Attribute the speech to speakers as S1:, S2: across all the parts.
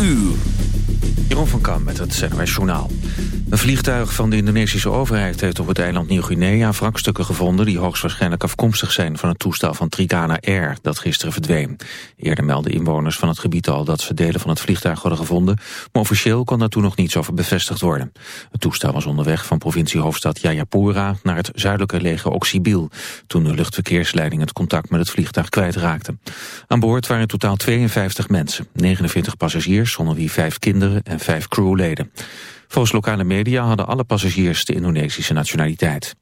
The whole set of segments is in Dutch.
S1: uur.
S2: Jeroen van Kam met het NOS Journaal. Een vliegtuig van de Indonesische overheid heeft op het eiland Nieuw-Guinea wrakstukken gevonden die hoogstwaarschijnlijk afkomstig zijn van het toestel van Trigana Air dat gisteren verdween. Eerder meldden inwoners van het gebied al dat ze delen van het vliegtuig hadden gevonden, maar officieel kon daar toen nog niets over bevestigd worden. Het toestel was onderweg van provinciehoofdstad Jayapura naar het zuidelijke leger Oxibil, toen de luchtverkeersleiding het contact met het vliegtuig kwijtraakte. Aan boord waren in totaal 52 mensen, 49 passagiers, onder wie vijf kinderen en vijf crewleden. Volgens lokale media hadden alle passagiers de Indonesische nationaliteit.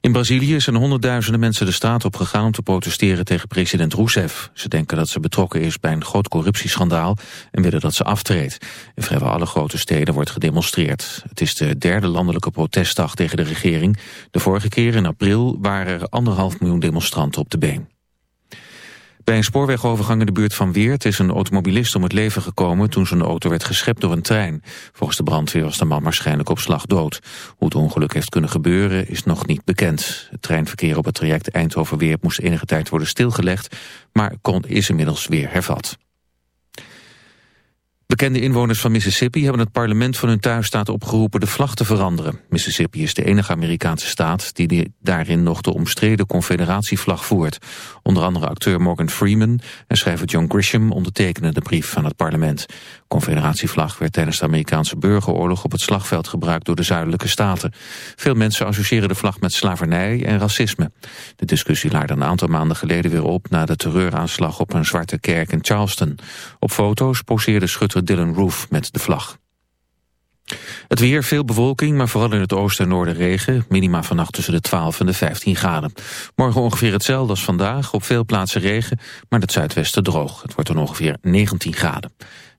S2: In Brazilië zijn honderdduizenden mensen de straat op gegaan om te protesteren tegen president Rousseff. Ze denken dat ze betrokken is bij een groot corruptieschandaal en willen dat ze aftreedt. In vrijwel alle grote steden wordt gedemonstreerd. Het is de derde landelijke protestdag tegen de regering. De vorige keer in april waren er anderhalf miljoen demonstranten op de been. Bij een spoorwegovergang in de buurt van Weert is een automobilist om het leven gekomen toen zijn auto werd geschept door een trein. Volgens de brandweer was de man waarschijnlijk op slag dood. Hoe het ongeluk heeft kunnen gebeuren is nog niet bekend. Het treinverkeer op het traject Eindhoven-Weert moest enige tijd worden stilgelegd, maar kon, is inmiddels weer hervat. Bekende inwoners van Mississippi hebben het parlement van hun thuisstaat opgeroepen de vlag te veranderen. Mississippi is de enige Amerikaanse staat die daarin nog de omstreden confederatievlag voert. Onder andere acteur Morgan Freeman en schrijver John Grisham ondertekenen de brief van het parlement. Confederatievlag werd tijdens de Amerikaanse burgeroorlog op het slagveld gebruikt door de zuidelijke staten. Veel mensen associëren de vlag met slavernij en racisme. De discussie laarde een aantal maanden geleden weer op na de terreuraanslag op een zwarte kerk in Charleston. Op foto's poseerde schutter Dylan Roof met de vlag. Het weer, veel bewolking, maar vooral in het oosten en noorden regen. Minima vannacht tussen de 12 en de 15 graden. Morgen ongeveer hetzelfde als vandaag. Op veel plaatsen regen, maar het zuidwesten droog. Het wordt dan ongeveer 19 graden.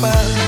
S3: pa.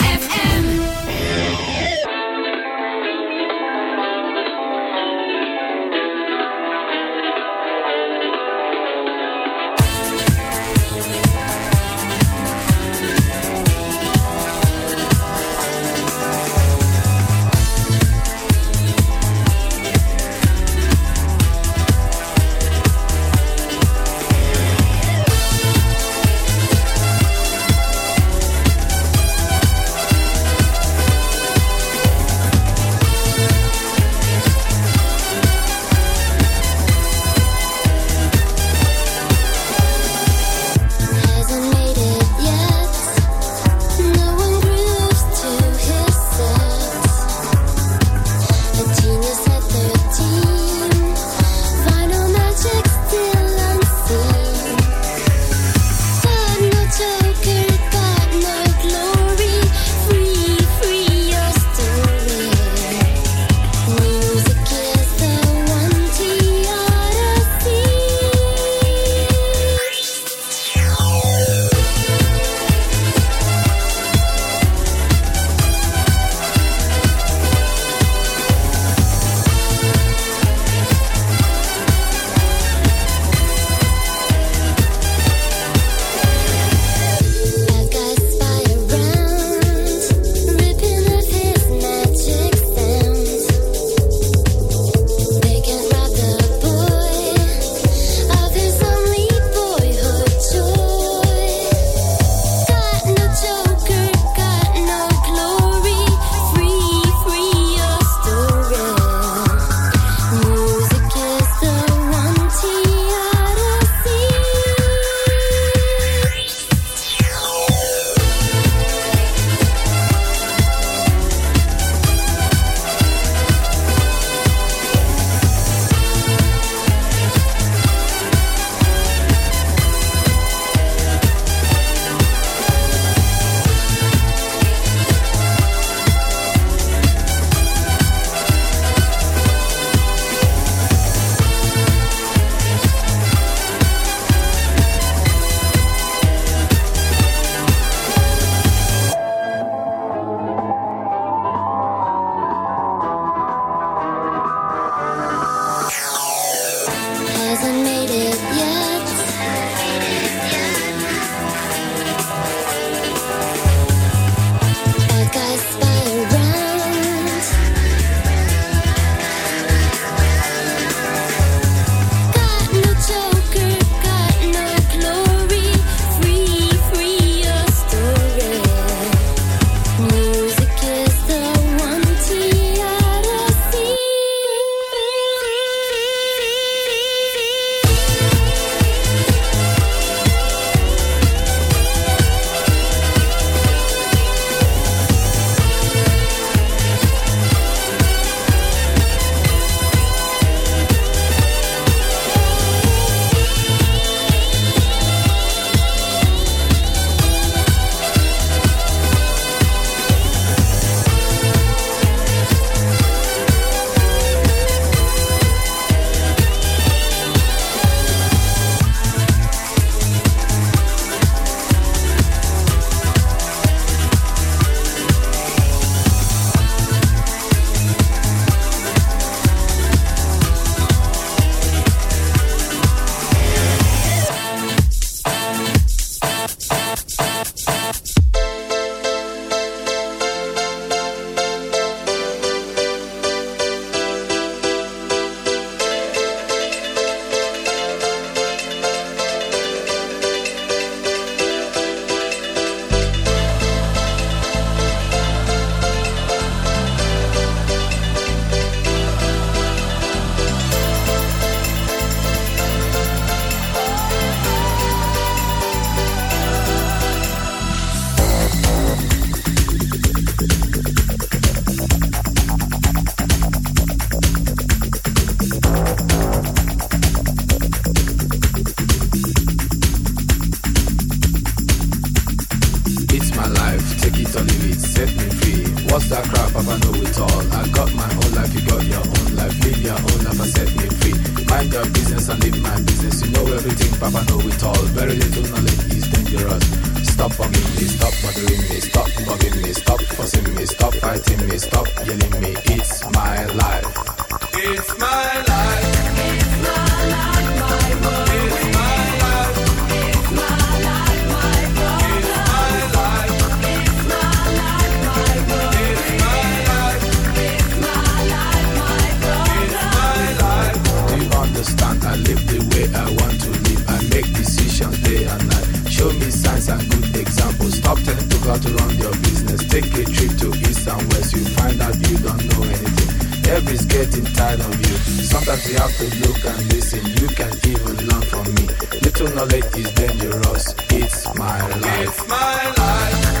S4: you find out you don't know anything. Everybody's getting tired of you. Sometimes you have to look and listen. You can even learn from me. Little knowledge is dangerous. It's my life. It's my life.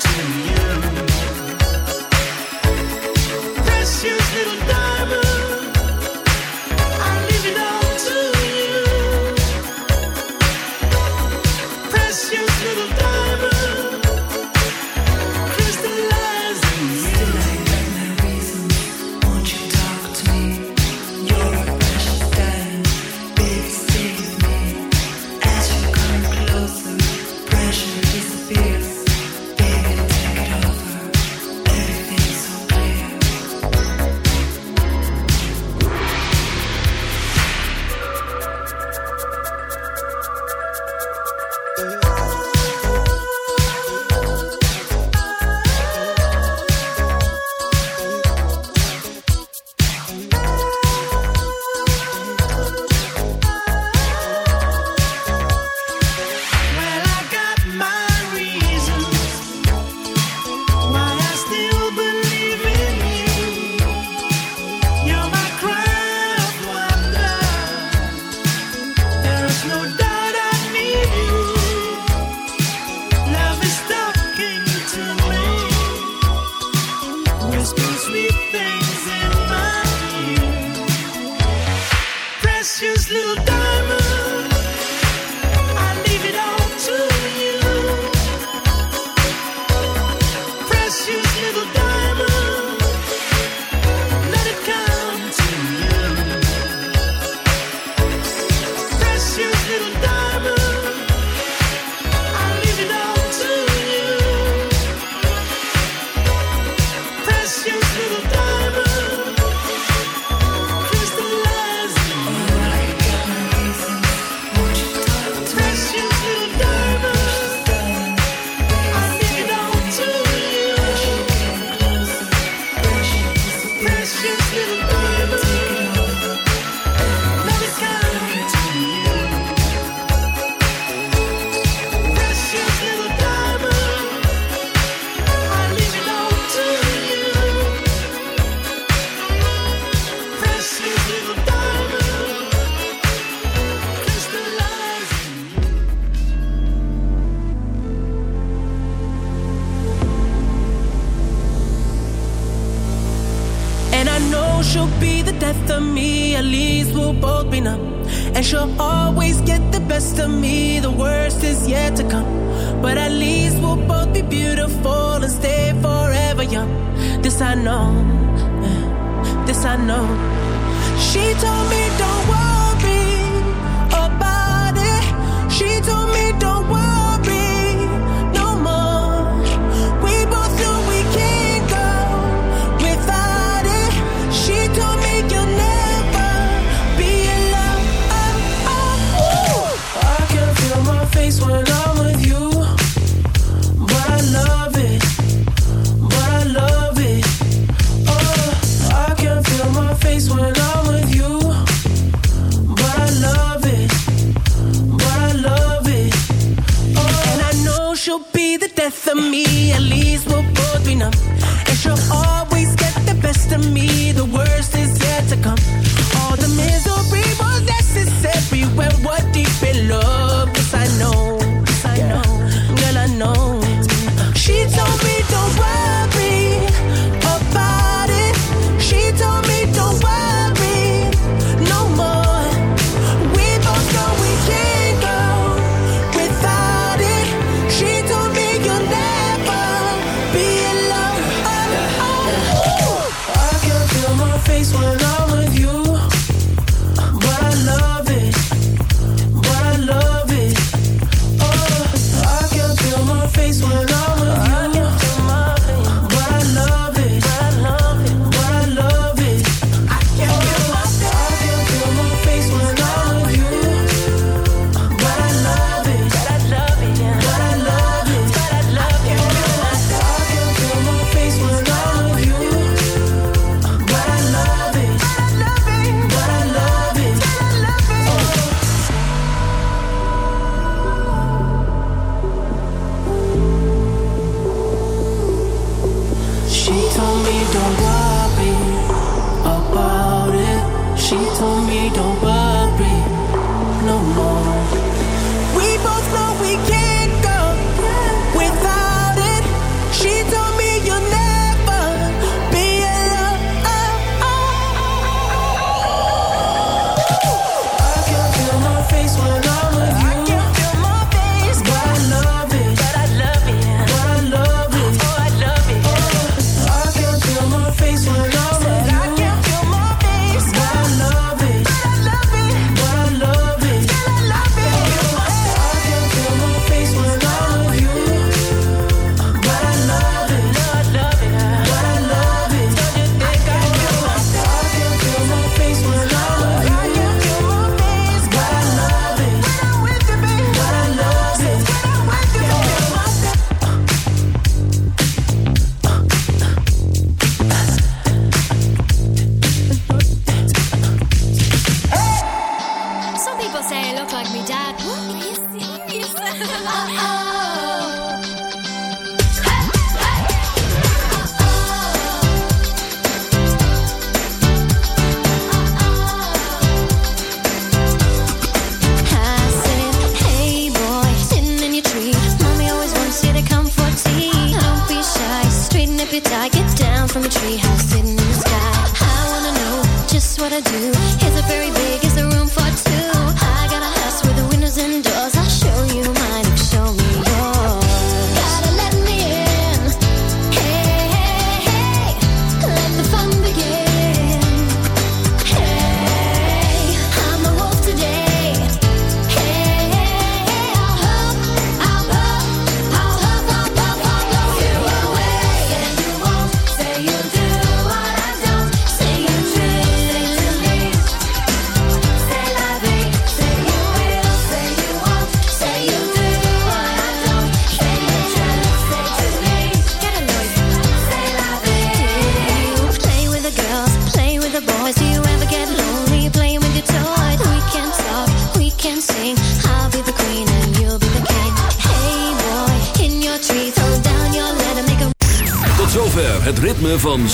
S5: to you.